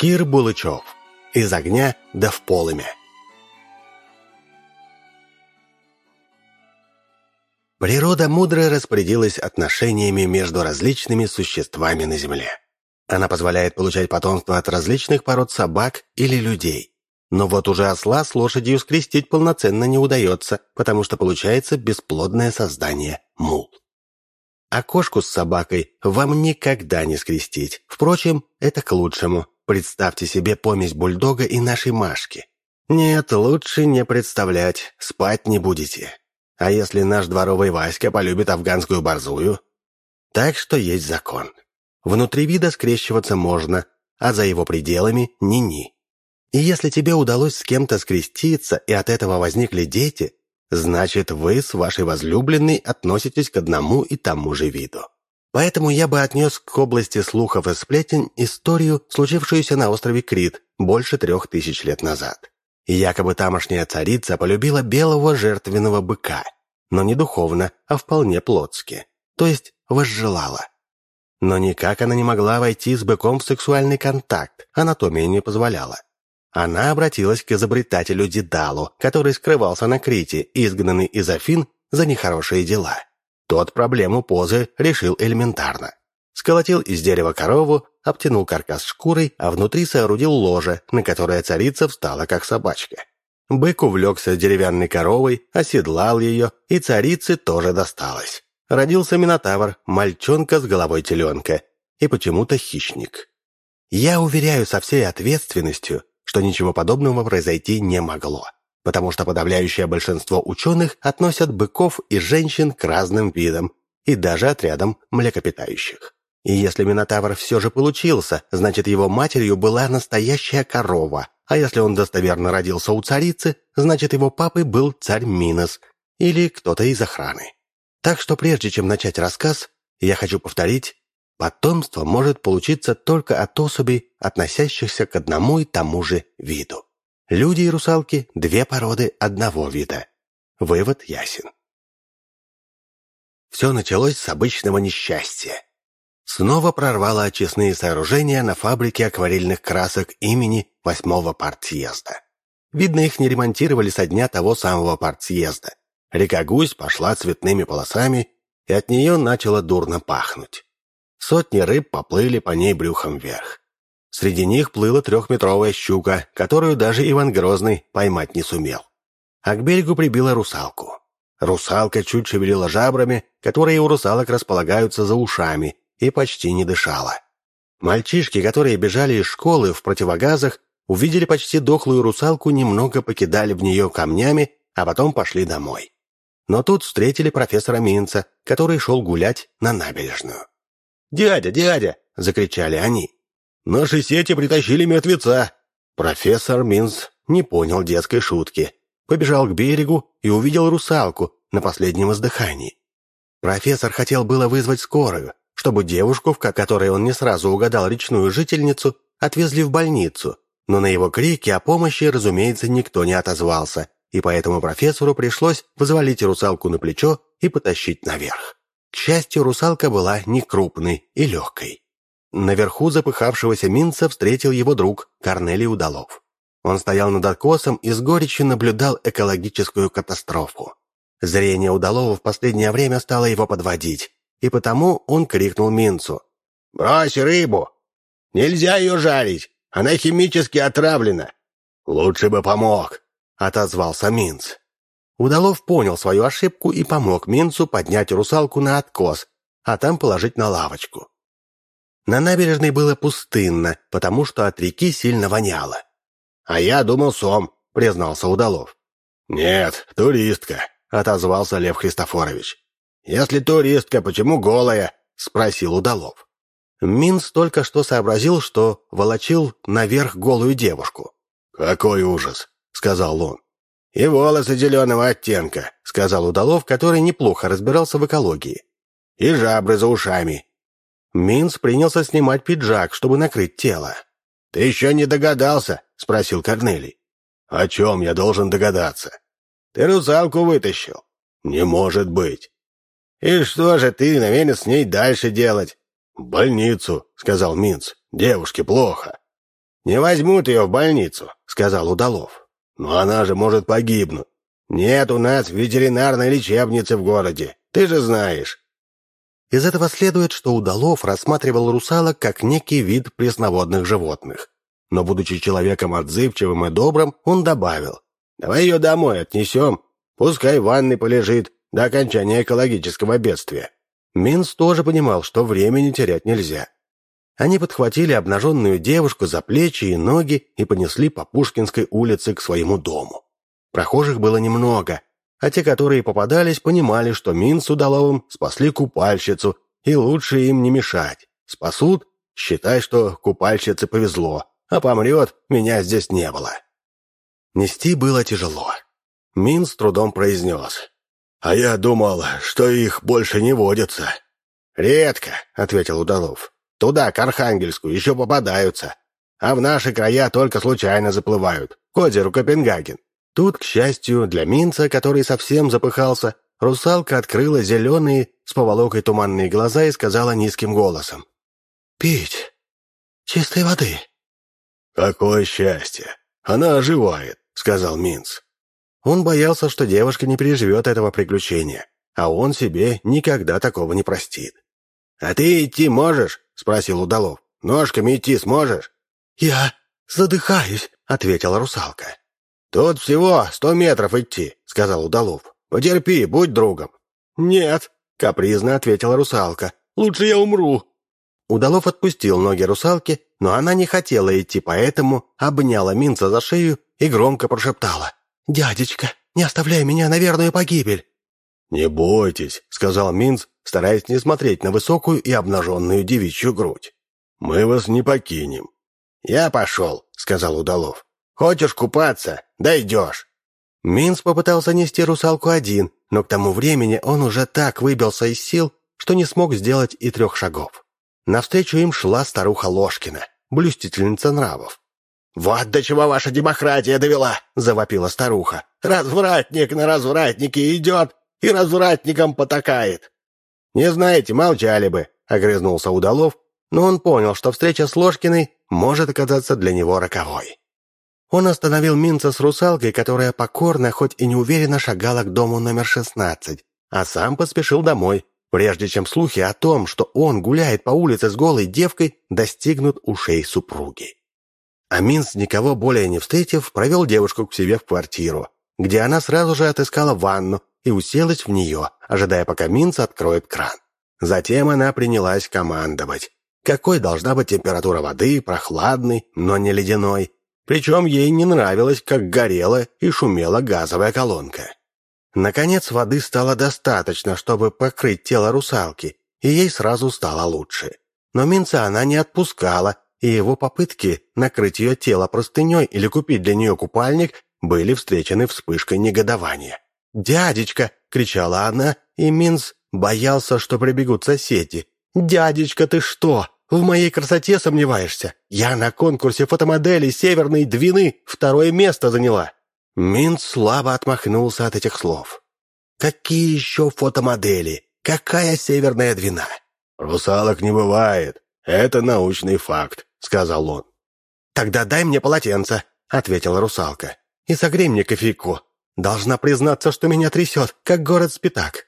Кир Булычев. Из огня да в полымя. Природа мудро распорядилась отношениями между различными существами на Земле. Она позволяет получать потомство от различных пород собак или людей. Но вот уже осла с лошадью скрестить полноценно не удается, потому что получается бесплодное создание мул. А кошку с собакой вам никогда не скрестить. Впрочем, это к лучшему. Представьте себе помесь бульдога и нашей Машки. Нет, лучше не представлять, спать не будете. А если наш дворовый Васька полюбит афганскую борзую? Так что есть закон. Внутри вида скрещиваться можно, а за его пределами ни-ни. И если тебе удалось с кем-то скреститься, и от этого возникли дети, значит, вы с вашей возлюбленной относитесь к одному и тому же виду. Поэтому я бы отнес к области слухов и сплетен историю, случившуюся на острове Крит больше трех тысяч лет назад. Якобы тамошняя царица полюбила белого жертвенного быка, но не духовно, а вполне плотски, то есть возжелала. Но никак она не могла войти с быком в сексуальный контакт, анатомия не позволяла. Она обратилась к изобретателю Дедалу, который скрывался на Крите, изгнанный из Афин за нехорошие дела. Тот проблему позы решил элементарно. Сколотил из дерева корову, обтянул каркас шкурой, а внутри соорудил ложе, на которое царица встала как собачка. Бык увлекся деревянной коровой, оседлал ее, и царице тоже досталось. Родился Минотавр, мальчонка с головой теленка, и почему-то хищник. Я уверяю со всей ответственностью, что ничего подобного произойти не могло, потому что подавляющее большинство ученых относят быков и женщин к разным видам и даже отрядам млекопитающих. И если Минотавр все же получился, значит его матерью была настоящая корова, а если он достоверно родился у царицы, значит его папой был царь Минос или кто-то из охраны. Так что прежде чем начать рассказ, я хочу повторить, Потомство может получиться только от особей, относящихся к одному и тому же виду. Люди и русалки – две породы одного вида. Вывод ясен. Все началось с обычного несчастья. Снова прорвало очистные сооружения на фабрике акварельных красок имени восьмого партсъезда. Видно, их не ремонтировали со дня того самого партсъезда. Река Гусь пошла цветными полосами, и от нее начало дурно пахнуть. Сотни рыб поплыли по ней брюхом вверх. Среди них плыла трехметровая щука, которую даже Иван Грозный поймать не сумел. А к берегу прибила русалку. Русалка чуть шевелила жабрами, которые у русалок располагаются за ушами, и почти не дышала. Мальчишки, которые бежали из школы в противогазах, увидели почти дохлую русалку, немного покидали в нее камнями, а потом пошли домой. Но тут встретили профессора Минца, который шел гулять на набережную. «Дядя, дядя!» — закричали они. «Наши сети притащили мертвеца!» Профессор Минс не понял детской шутки. Побежал к берегу и увидел русалку на последнем издыхании. Профессор хотел было вызвать скорую, чтобы девушку, в которой он не сразу угадал речную жительницу, отвезли в больницу, но на его крики о помощи, разумеется, никто не отозвался, и поэтому профессору пришлось взвалить русалку на плечо и потащить наверх. К счастью, русалка была не крупной и легкой. Наверху запыхавшегося Минца встретил его друг Корнелий Удалов. Он стоял над откосом и с горечью наблюдал экологическую катастрофу. Зрение Удалова в последнее время стало его подводить, и потому он крикнул Минцу. «Брось рыбу! Нельзя ее жарить! Она химически отравлена!» «Лучше бы помог!» — отозвался Минц. Удалов понял свою ошибку и помог Минцу поднять русалку на откос, а там положить на лавочку. На набережной было пустынно, потому что от реки сильно воняло. «А я думал, сом», — признался Удалов. «Нет, туристка», — отозвался Лев Христофорович. «Если туристка, почему голая?» — спросил Удалов. Минц только что сообразил, что волочил наверх голую девушку. «Какой ужас!» — сказал он. «И волосы зеленого оттенка», — сказал Удалов, который неплохо разбирался в экологии. «И жабры за ушами». Минц принялся снимать пиджак, чтобы накрыть тело. «Ты еще не догадался?» — спросил Корнелий. «О чем я должен догадаться?» «Ты русалку вытащил». «Не может быть». «И что же ты намерен с ней дальше делать?» «В больницу», — сказал Минц. «Девушке плохо». «Не возьмут ее в больницу», — сказал Удалов. «Но она же может погибнуть. Нет у нас ветеринарной лечебницы в городе, ты же знаешь». Из этого следует, что Удалов рассматривал русалок как некий вид пресноводных животных. Но, будучи человеком отзывчивым и добрым, он добавил, «Давай ее домой отнесем, пускай в ванной полежит до окончания экологического бедствия». Минс тоже понимал, что времени терять нельзя. Они подхватили обнаженную девушку за плечи и ноги и понесли по Пушкинской улице к своему дому. Прохожих было немного, а те, которые попадались, понимали, что Мин с Удаловым спасли купальщицу, и лучше им не мешать. Спасут, считай, что купальщице повезло, а помрет, меня здесь не было. Нести было тяжело. Мин с трудом произнес. «А я думал, что их больше не водится». «Редко», — ответил Удалов. Туда, к Архангельску, еще попадаются. А в наши края только случайно заплывают. К озеру Копенгаген. Тут, к счастью, для Минца, который совсем запыхался, русалка открыла зеленые с поволокой туманные глаза и сказала низким голосом. «Пить чистой воды». «Какое счастье! Она оживает», — сказал Минц. Он боялся, что девушка не переживет этого приключения, а он себе никогда такого не простит. «А ты идти можешь?» — спросил Удалов. «Ножками идти сможешь?» «Я задыхаюсь», — ответила русалка. «Тут всего сто метров идти», — сказал Удалов. «Потерпи, будь другом». «Нет», — капризно ответила русалка. «Лучше я умру». Удалов отпустил ноги русалки, но она не хотела идти, поэтому обняла Минца за шею и громко прошептала. «Дядечка, не оставляй меня на верную погибель!» «Не бойтесь», — сказал Минц, стараясь не смотреть на высокую и обнаженную девичью грудь. «Мы вас не покинем». «Я пошел», — сказал Удалов. «Хочешь купаться? Дойдешь». Минц попытался нести русалку один, но к тому времени он уже так выбился из сил, что не смог сделать и трех шагов. Навстречу им шла старуха Ложкина, блюстительница нравов. «Вот до чего ваша демократия довела!» — завопила старуха. «Развратник на развратнике идет и развратникам потакает!» «Не знаете, молчали бы», — огрызнулся Удалов, но он понял, что встреча с Ложкиной может оказаться для него роковой. Он остановил Минца с русалкой, которая покорно, хоть и неуверенно шагала к дому номер 16, а сам поспешил домой, прежде чем слухи о том, что он гуляет по улице с голой девкой, достигнут ушей супруги. А Минц, никого более не встретив, провел девушку к себе в квартиру, где она сразу же отыскала ванну, и уселась в нее, ожидая, пока Минц откроет кран. Затем она принялась командовать. Какой должна быть температура воды, прохладной, но не ледяной. Причем ей не нравилось, как горела и шумела газовая колонка. Наконец воды стало достаточно, чтобы покрыть тело русалки, и ей сразу стало лучше. Но Минца она не отпускала, и его попытки накрыть ее тело простыней или купить для нее купальник были встречены вспышкой негодования. «Дядечка!» — кричала она, и Минц боялся, что прибегут соседи. «Дядечка, ты что? В моей красоте сомневаешься? Я на конкурсе фотомоделей Северной Двины второе место заняла!» Минц слабо отмахнулся от этих слов. «Какие еще фотомодели? Какая Северная Двина?» «Русалок не бывает. Это научный факт», — сказал он. «Тогда дай мне полотенце», — ответила русалка. «И согрей мне кофейку. Должна признаться, что меня трясет, как город Спитак.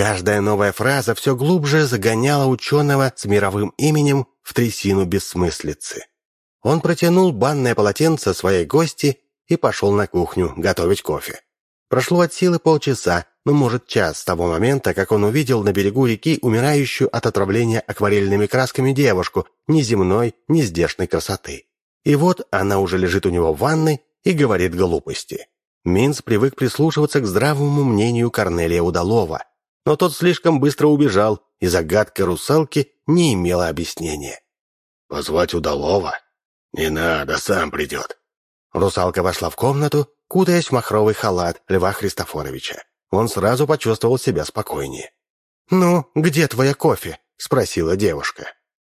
Каждая новая фраза все глубже загоняла ученого с мировым именем в трясину бессмыслицы. Он протянул банное полотенце своей гости и пошел на кухню готовить кофе. Прошло от силы полчаса, ну, может, час с того момента, как он увидел на берегу реки умирающую от отравления акварельными красками девушку ни земной, ни здешней красоты. И вот она уже лежит у него в ванной и говорит глупости. Минц привык прислушиваться к здравому мнению Корнелия Удалова, но тот слишком быстро убежал, и загадка русалки не имела объяснения. «Позвать Удалова? Не надо, сам придет». Русалка вошла в комнату, кутаясь в махровый халат Льва Христофоровича. Он сразу почувствовал себя спокойнее. «Ну, где твоя кофе?» — спросила девушка.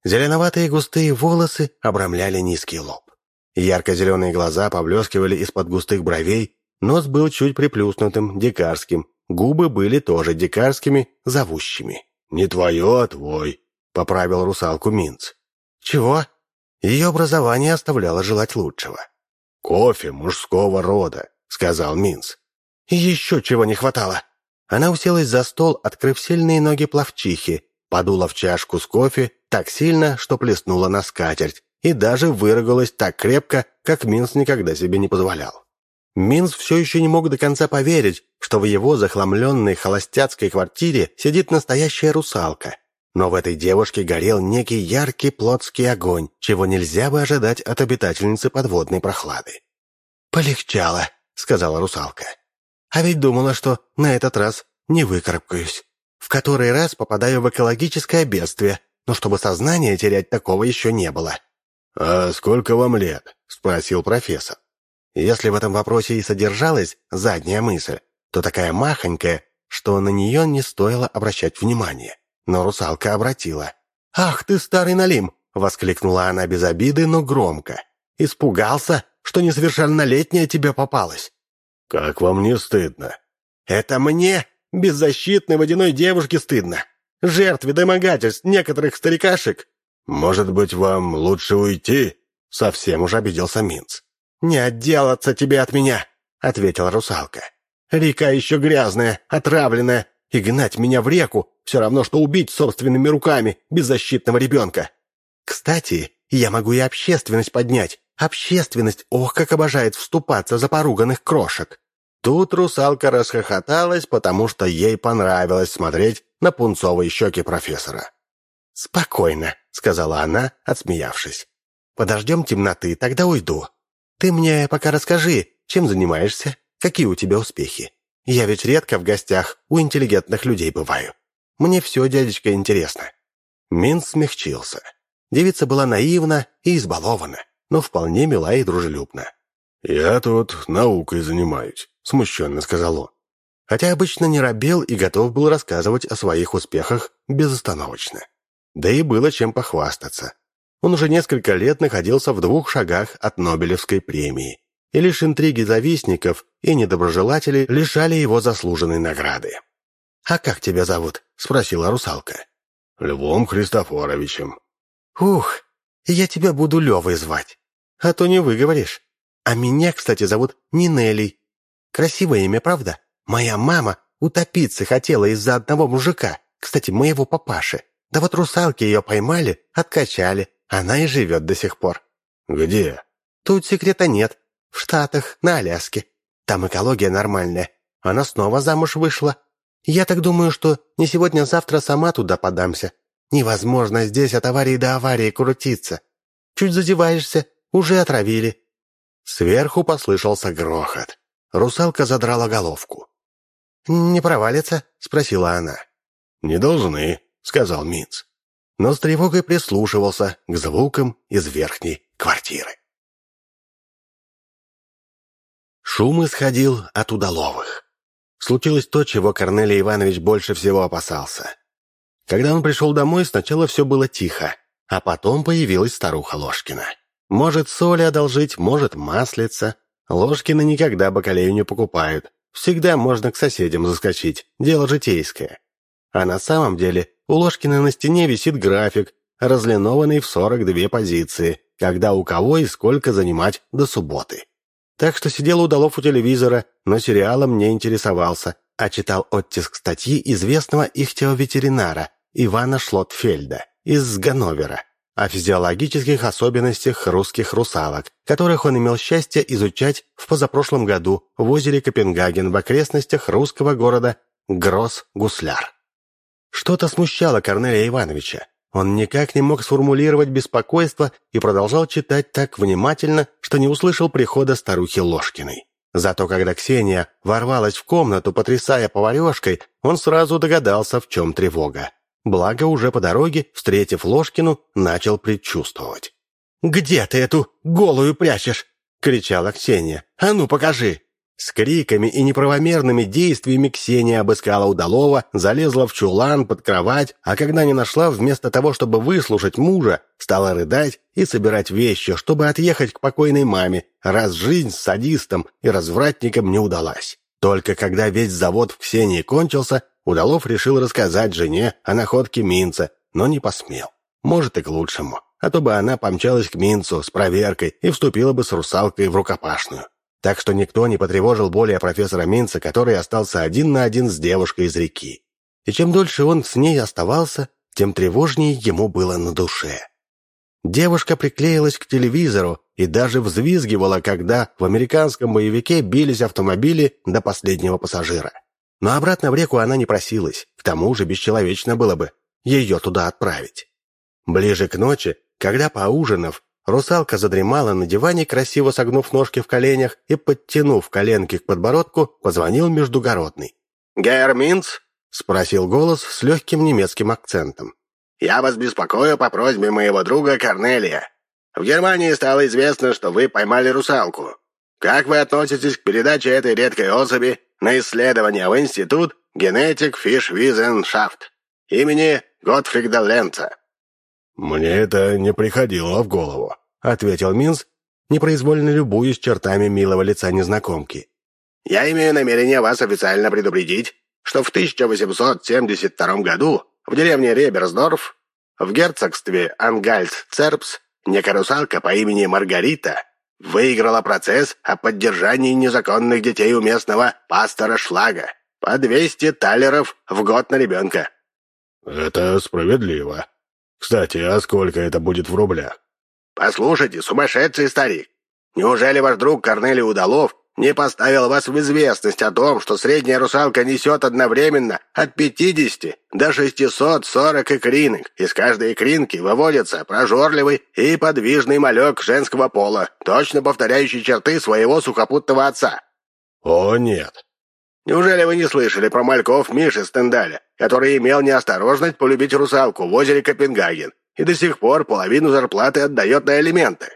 Зеленоватые густые волосы обрамляли низкий лоб. Ярко-зеленые глаза поблескивали из-под густых бровей, Нос был чуть приплюснутым, дикарским. Губы были тоже дикарскими, зовущими. «Не твое, а твой», — поправил русалку Минц. «Чего?» Ее образование оставляло желать лучшего. «Кофе мужского рода», — сказал Минц. «Еще чего не хватало». Она уселась за стол, открыв сильные ноги плавчихи, подула в чашку с кофе так сильно, что плеснула на скатерть, и даже выругалась так крепко, как Минц никогда себе не позволял. Минц все еще не мог до конца поверить, что в его захламленной холостяцкой квартире сидит настоящая русалка. Но в этой девушке горел некий яркий плотский огонь, чего нельзя бы ожидать от обитательницы подводной прохлады. «Полегчало», — сказала русалка. «А ведь думала, что на этот раз не выкарабкаюсь. В который раз попадаю в экологическое бедствие, но чтобы сознание терять такого еще не было». «А сколько вам лет?» — спросил профессор. Если в этом вопросе и содержалась задняя мысль, то такая махонькая, что на нее не стоило обращать внимание. Но русалка обратила. «Ах ты, старый налим!» — воскликнула она без обиды, но громко. «Испугался, что несовершеннолетняя тебе попалась?» «Как вам не стыдно?» «Это мне, беззащитной водяной девушке, стыдно. Жертве домогательств некоторых старикашек». «Может быть, вам лучше уйти?» — совсем уж обиделся Минц. «Не отделаться тебе от меня», — ответила русалка. Река еще грязная, отравленная, и гнать меня в реку все равно, что убить собственными руками беззащитного ребенка. Кстати, я могу и общественность поднять. Общественность, ох, как обожает вступаться за поруганных крошек. Тут русалка расхохоталась, потому что ей понравилось смотреть на пунцовые щеки профессора. «Спокойно», — сказала она, отсмеявшись. «Подождем темноты, тогда уйду. Ты мне пока расскажи, чем занимаешься, Какие у тебя успехи? Я ведь редко в гостях у интеллигентных людей бываю. Мне все, дядечка, интересно». Минц смягчился. Девица была наивна и избалована, но вполне мила и дружелюбна. «Я тут наукой занимаюсь», — смущенно сказал он. Хотя обычно не робел и готов был рассказывать о своих успехах безостановочно. Да и было чем похвастаться. Он уже несколько лет находился в двух шагах от Нобелевской премии и лишь интриги завистников и недоброжелателей лишали его заслуженной награды. «А как тебя зовут?» — спросила русалка. «Львом Христофоровичем». «Ух, я тебя буду Левой звать, а то не выговоришь. А меня, кстати, зовут Нинелей. Красивое имя, правда? Моя мама утопиться хотела из-за одного мужика, кстати, моего папаши. Да вот русалки ее поймали, откачали, она и живет до сих пор». «Где?» «Тут секрета нет, в Штатах, на Аляске. Там экология нормальная. Она снова замуж вышла. Я так думаю, что не сегодня-завтра сама туда подамся. Невозможно здесь от аварии до аварии крутиться. Чуть зазеваешься, уже отравили». Сверху послышался грохот. Русалка задрала головку. «Не провалится?» — спросила она. «Не должны», — сказал Минц. Но с тревогой прислушивался к звукам из верхней квартиры. Шум исходил от удаловых. Случилось то, чего Корнелий Иванович больше всего опасался. Когда он пришел домой, сначала все было тихо, а потом появилась старуха Ложкина. Может, соли одолжить, может, маслица. Ложкины никогда бакалею не покупают. Всегда можно к соседям заскочить, дело житейское. А на самом деле у Ложкина на стене висит график, разлинованный в 42 позиции, когда у кого и сколько занимать до субботы. Так что сидел удалов у телевизора, но сериалом не интересовался, а читал оттиск статьи известного ихтиоветеринара Ивана Шлотфельда из Ганновера о физиологических особенностях русских русалок, которых он имел счастье изучать в позапрошлом году в озере Копенгаген в окрестностях русского города Гросс-Гусляр. Что-то смущало Корнелия Ивановича. Он никак не мог сформулировать беспокойство и продолжал читать так внимательно, что не услышал прихода старухи Ложкиной. Зато когда Ксения ворвалась в комнату, потрясая поварешкой, он сразу догадался, в чем тревога. Благо, уже по дороге, встретив Ложкину, начал предчувствовать. «Где ты эту голую прячешь?» — кричала Ксения. «А ну, покажи!» С криками и неправомерными действиями Ксения обыскала удалова, залезла в чулан под кровать, а когда не нашла, вместо того, чтобы выслушать мужа, стала рыдать и собирать вещи, чтобы отъехать к покойной маме, раз жизнь с садистом и развратником не удалась. Только когда весь завод в Ксении кончился, Удалов решил рассказать жене о находке Минца, но не посмел. Может, и к лучшему. а то бы она помчалась к Минцу с проверкой и вступила бы с русалкой в рукопашную. Так что никто не потревожил более профессора Минца, который остался один на один с девушкой из реки. И чем дольше он с ней оставался, тем тревожнее ему было на душе. Девушка приклеилась к телевизору и даже взвизгивала, когда в американском боевике бились автомобили до последнего пассажира. Но обратно в реку она не просилась, к тому же бесчеловечно было бы ее туда отправить. Ближе к ночи, когда, поужинав, Русалка задремала на диване, красиво согнув ножки в коленях и, подтянув коленки к подбородку, позвонил Междугородный. «Герр Минц?» — спросил голос с легким немецким акцентом. «Я вас беспокою по просьбе моего друга Корнелия. В Германии стало известно, что вы поймали русалку. Как вы относитесь к передаче этой редкой особи на исследование в Институт Генетик Фишвизеншафт имени Готфрида Ленца?» «Мне это не приходило в голову», — ответил Минс, непроизвольно любуясь чертами милого лица незнакомки. «Я имею намерение вас официально предупредить, что в 1872 году в деревне Реберсдорф в герцогстве Ангальц-Церпс некая русалка по имени Маргарита выиграла процесс о поддержании незаконных детей у местного пастора Шлага по 200 талеров в год на ребенка». «Это справедливо», кстати, а сколько это будет в рублях? Послушайте, сумасшедший старик, неужели ваш друг Корнелий Удалов не поставил вас в известность о том, что средняя русалка несет одновременно от 50 до 640 икринок. Из каждой икринки выводится прожорливый и подвижный малек женского пола, точно повторяющий черты своего сухопутного отца. О, нет. Неужели вы не слышали про мальков Миши Стендаля, который имел неосторожность полюбить русалку в озере Копенгаген и до сих пор половину зарплаты отдает на элементы?»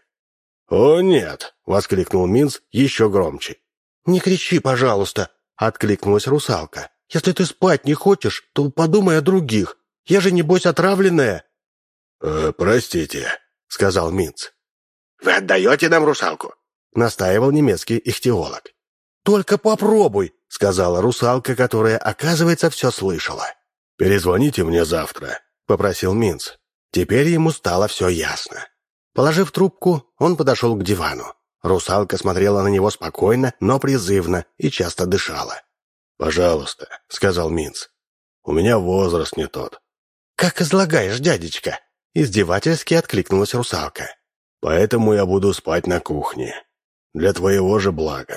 «О, нет!» — воскликнул Минц еще громче. «Не кричи, пожалуйста!» — откликнулась русалка. «Если ты спать не хочешь, то подумай о других. Я же, небось, отравленная». «Э, «Простите», — сказал Минц. «Вы отдаете нам русалку?» — настаивал немецкий ихтиолог. «Только попробуй!» — сказала русалка, которая, оказывается, все слышала. «Перезвоните мне завтра», — попросил Минц. Теперь ему стало все ясно. Положив трубку, он подошел к дивану. Русалка смотрела на него спокойно, но призывно и часто дышала. «Пожалуйста», — сказал Минц. «У меня возраст не тот». «Как излагаешь, дядечка?» — издевательски откликнулась русалка. «Поэтому я буду спать на кухне. Для твоего же блага».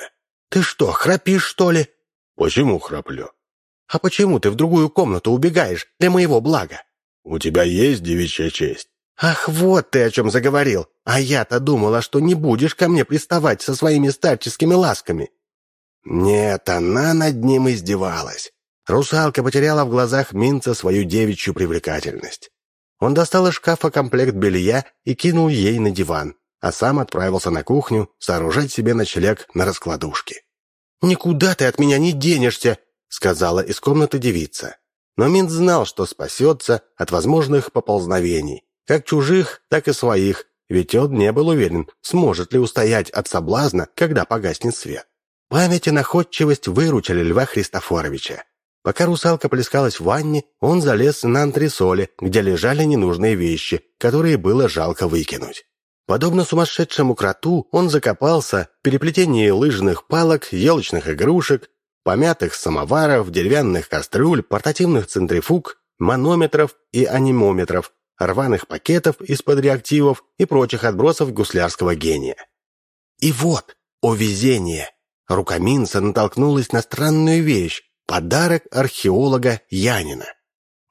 «Ты что, храпишь, что ли?» «Почему храплю?» «А почему ты в другую комнату убегаешь для моего блага?» «У тебя есть девичья честь?» «Ах, вот ты о чем заговорил! А я-то думала, что не будешь ко мне приставать со своими старческими ласками!» Нет, она над ним издевалась. Русалка потеряла в глазах Минца свою девичью привлекательность. Он достал из шкафа комплект белья и кинул ей на диван, а сам отправился на кухню сооружать себе ночлег на раскладушке. «Никуда ты от меня не денешься!» — сказала из комнаты девица. Но Минт знал, что спасется от возможных поползновений, как чужих, так и своих, ведь он не был уверен, сможет ли устоять от соблазна, когда погаснет свет. Память и находчивость выручили Льва Христофоровича. Пока русалка плескалась в ванне, он залез на антресоли, где лежали ненужные вещи, которые было жалко выкинуть. Подобно сумасшедшему кроту, он закопался в переплетении лыжных палок, елочных игрушек, помятых самоваров, деревянных кастрюль, портативных центрифуг, манометров и анимометров, рваных пакетов из-под реактивов и прочих отбросов гуслярского гения. И вот, о везение! Рука Минца натолкнулась на странную вещь – подарок археолога Янина.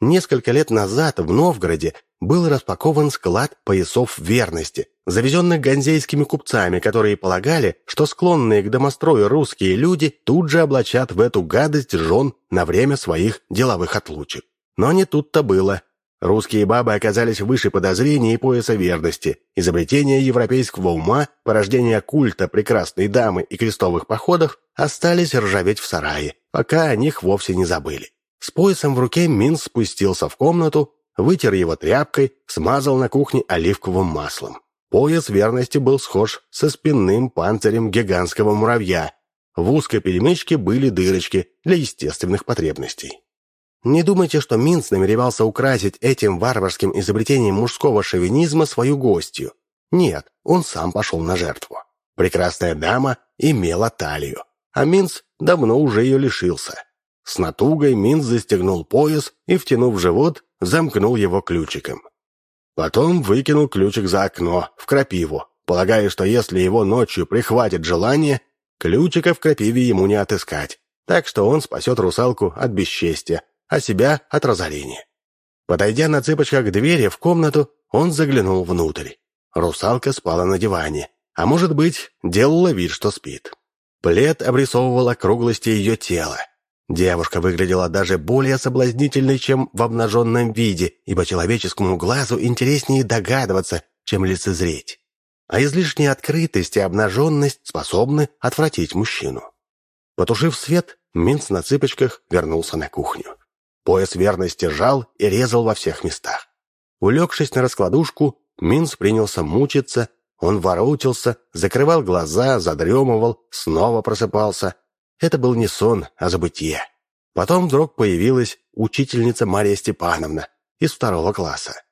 Несколько лет назад в Новгороде был распакован склад поясов верности, завезенных ганзейскими купцами, которые полагали, что склонные к домострою русские люди тут же облачат в эту гадость жен на время своих деловых отлучек. Но не тут-то было. Русские бабы оказались выше подозрений и пояса верности. Изобретения европейского ума, порождение культа прекрасной дамы и крестовых походов остались ржаветь в сарае, пока о них вовсе не забыли. С поясом в руке Мин спустился в комнату, вытер его тряпкой, смазал на кухне оливковым маслом. Пояс верности был схож со спинным панцирем гигантского муравья. В узкой перемычке были дырочки для естественных потребностей. Не думайте, что Минц намеревался украсить этим варварским изобретением мужского шовинизма свою гостью. Нет, он сам пошел на жертву. Прекрасная дама имела талию, а Минц давно уже ее лишился. С натугой Минц застегнул пояс и, втянув живот, замкнул его ключиком. Потом выкинул ключик за окно, в крапиву, полагая, что если его ночью прихватит желание, ключика в крапиве ему не отыскать, так что он спасет русалку от бесчестия, а себя от разорения. Подойдя на цыпочках к двери в комнату, он заглянул внутрь. Русалка спала на диване, а может быть, делала вид, что спит. Плед обрисовывал округлости ее тела. Девушка выглядела даже более соблазнительной, чем в обнаженном виде, ибо человеческому глазу интереснее догадываться, чем лицезреть. А излишняя открытость и обнаженность способны отвратить мужчину. Потушив свет, Минц на цыпочках вернулся на кухню. Пояс верности жал и резал во всех местах. Улегшись на раскладушку, Минц принялся мучиться, он воротился, закрывал глаза, задремывал, снова просыпался. Это был не сон, а забытье. Потом вдруг появилась учительница Мария Степановна из второго класса.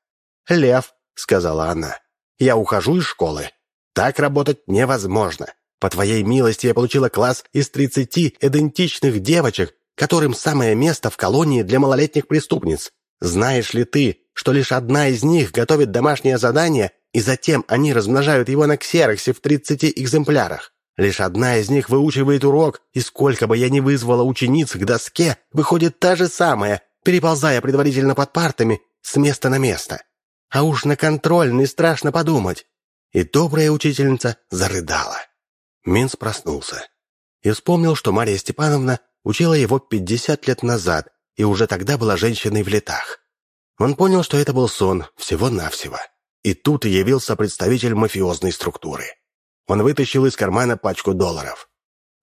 «Лев», — сказала она, — «я ухожу из школы. Так работать невозможно. По твоей милости я получила класс из тридцати идентичных девочек, которым самое место в колонии для малолетних преступниц. Знаешь ли ты, что лишь одна из них готовит домашнее задание, и затем они размножают его на ксероксе в тридцати экземплярах? Лишь одна из них выучивает урок, и сколько бы я ни вызвала учениц к доске, выходит та же самая, переползая предварительно под партами с места на место. А уж на контрольный страшно подумать. И добрая учительница зарыдала. Минц проснулся и вспомнил, что Мария Степановна учила его 50 лет назад и уже тогда была женщиной в летах. Он понял, что это был сон, всего-навсего. И тут явился представитель мафиозной структуры. Он вытащил из кармана пачку долларов.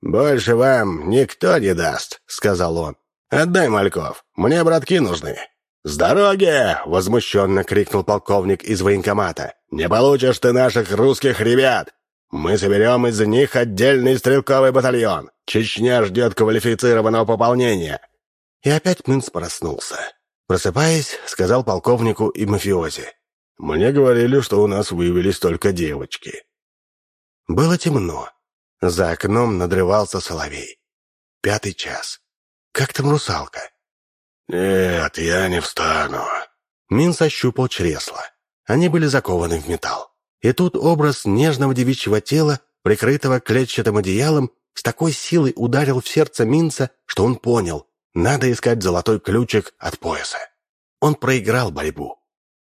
«Больше вам никто не даст», — сказал он. «Отдай, Мальков, мне братки нужны». «С дороги!» — возмущенно крикнул полковник из военкомата. «Не получишь ты наших русских ребят! Мы соберем из них отдельный стрелковый батальон. Чечня ждет квалифицированного пополнения». И опять Мынц проснулся. Просыпаясь, сказал полковнику и мафиози. «Мне говорили, что у нас вывелись только девочки». Было темно. За окном надрывался соловей. Пятый час. Как там русалка? «Нет, я не встану». Минц ощупал чресла. Они были закованы в металл. И тут образ нежного девичьего тела, прикрытого клетчатым одеялом, с такой силой ударил в сердце Минца, что он понял, надо искать золотой ключик от пояса. Он проиграл борьбу.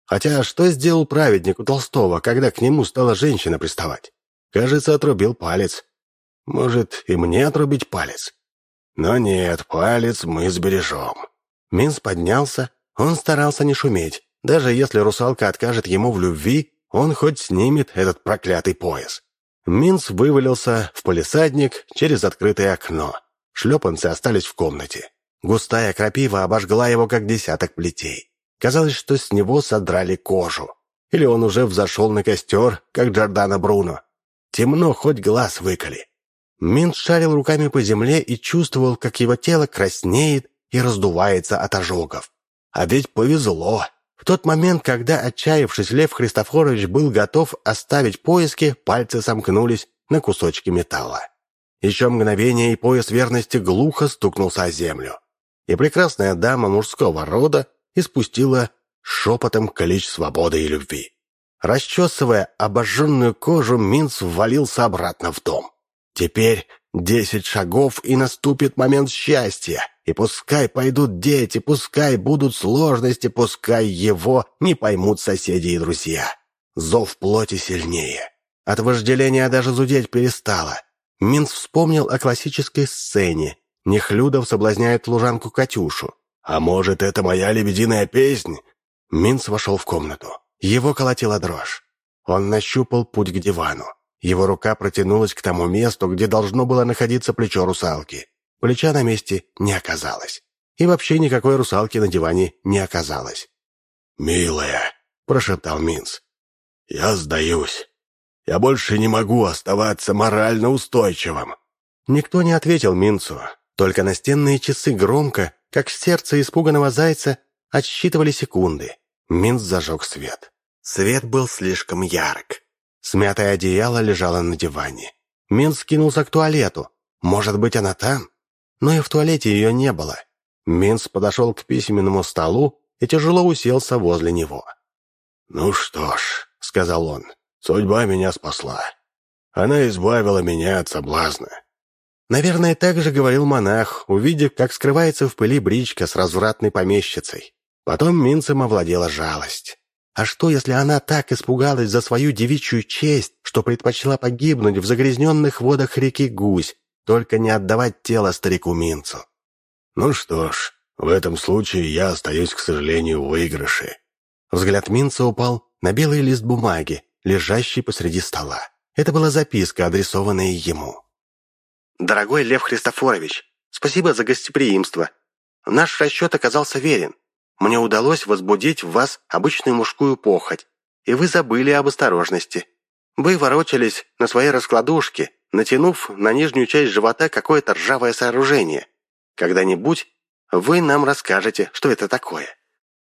Хотя что сделал праведник у Толстого, когда к нему стала женщина приставать? Кажется, отрубил палец. Может, и мне отрубить палец? Но нет, палец мы сбережем. Минц поднялся, он старался не шуметь. Даже если русалка откажет ему в любви, он хоть снимет этот проклятый пояс. Минц вывалился в полисадник через открытое окно. Шлепанцы остались в комнате. Густая крапива обожгла его, как десяток плетей. Казалось, что с него содрали кожу. Или он уже взошел на костер, как Джордано Бруно. Темно, хоть глаз выколи. Минц шарил руками по земле и чувствовал, как его тело краснеет и раздувается от ожогов. А ведь повезло. В тот момент, когда, отчаявшись, Лев Христофорович был готов оставить поиски, пальцы сомкнулись на кусочки металла. Еще мгновение, и пояс верности глухо стукнулся о землю. И прекрасная дама мужского рода испустила шепотом клич свободы и любви. Расчесывая обожженную кожу, Минц ввалился обратно в дом. Теперь десять шагов, и наступит момент счастья. И пускай пойдут дети, пускай будут сложности, пускай его не поймут соседи и друзья. Зов плоти сильнее. От вожделения даже зудеть перестало. Минц вспомнил о классической сцене. Нехлюдов соблазняет лужанку Катюшу. «А может, это моя лебединая песнь?» Минц вошел в комнату. Его колотила дрожь. Он нащупал путь к дивану. Его рука протянулась к тому месту, где должно было находиться плечо русалки. Плеча на месте не оказалось. И вообще никакой русалки на диване не оказалось. «Милая», — прошептал Минц, — «я сдаюсь. Я больше не могу оставаться морально устойчивым». Никто не ответил Минцу, только настенные часы громко, как сердце испуганного зайца отсчитывали секунды. Минц зажег свет. Свет был слишком ярк. Смятое одеяло лежало на диване. Минц кинулся к туалету. Может быть, она там? Но и в туалете ее не было. Минц подошел к письменному столу и тяжело уселся возле него. «Ну что ж», — сказал он, — «судьба меня спасла. Она избавила меня от соблазна». Наверное, так же говорил монах, увидев, как скрывается в пыли бричка с развратной помещицей. Потом Минцем овладела жалость. А что, если она так испугалась за свою девичью честь, что предпочла погибнуть в загрязненных водах реки Гусь, только не отдавать тело старику Минцу? Ну что ж, в этом случае я остаюсь, к сожалению, в выигрыше. Взгляд Минца упал на белый лист бумаги, лежащий посреди стола. Это была записка, адресованная ему. «Дорогой Лев Христофорович, спасибо за гостеприимство. Наш расчет оказался верен. Мне удалось возбудить в вас обычную мужскую похоть, и вы забыли об осторожности. Вы ворочались на своей раскладушке, натянув на нижнюю часть живота какое-то ржавое сооружение. Когда-нибудь вы нам расскажете, что это такое.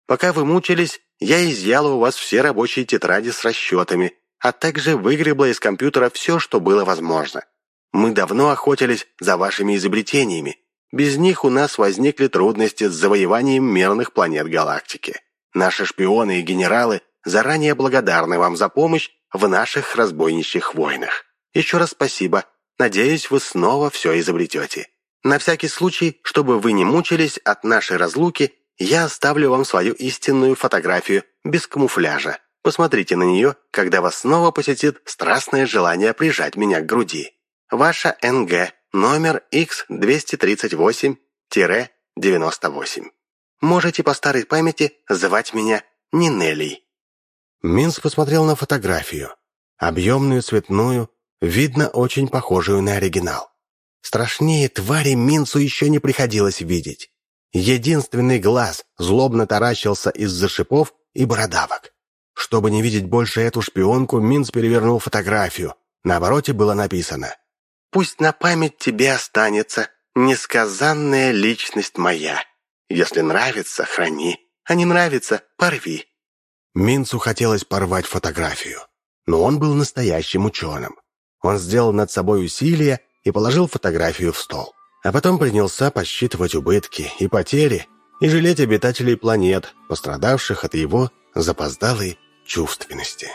Пока вы мучились, я изъяла у вас все рабочие тетради с расчетами, а также выгребла из компьютера все, что было возможно. Мы давно охотились за вашими изобретениями, без них у нас возникли трудности с завоеванием мирных планет галактики. Наши шпионы и генералы заранее благодарны вам за помощь в наших разбойничьих войнах. Еще раз спасибо. Надеюсь, вы снова все изобретете. На всякий случай, чтобы вы не мучились от нашей разлуки, я оставлю вам свою истинную фотографию без камуфляжа. Посмотрите на нее, когда вас снова посетит страстное желание прижать меня к груди. Ваша НГ номер X238-98. Можете по старой памяти звать меня Нинелей». Минс посмотрел на фотографию. Объемную, цветную, видно, очень похожую на оригинал. Страшнее твари Минцу еще не приходилось видеть. Единственный глаз злобно таращился из-за шипов и бородавок. Чтобы не видеть больше эту шпионку, Минц перевернул фотографию. На обороте было написано Пусть на память тебе останется несказанная личность моя. Если нравится, храни, а не нравится, порви». Минцу хотелось порвать фотографию, но он был настоящим ученым. Он сделал над собой усилие и положил фотографию в стол. А потом принялся посчитывать убытки и потери и жалеть обитателей планет, пострадавших от его запоздалой чувственности.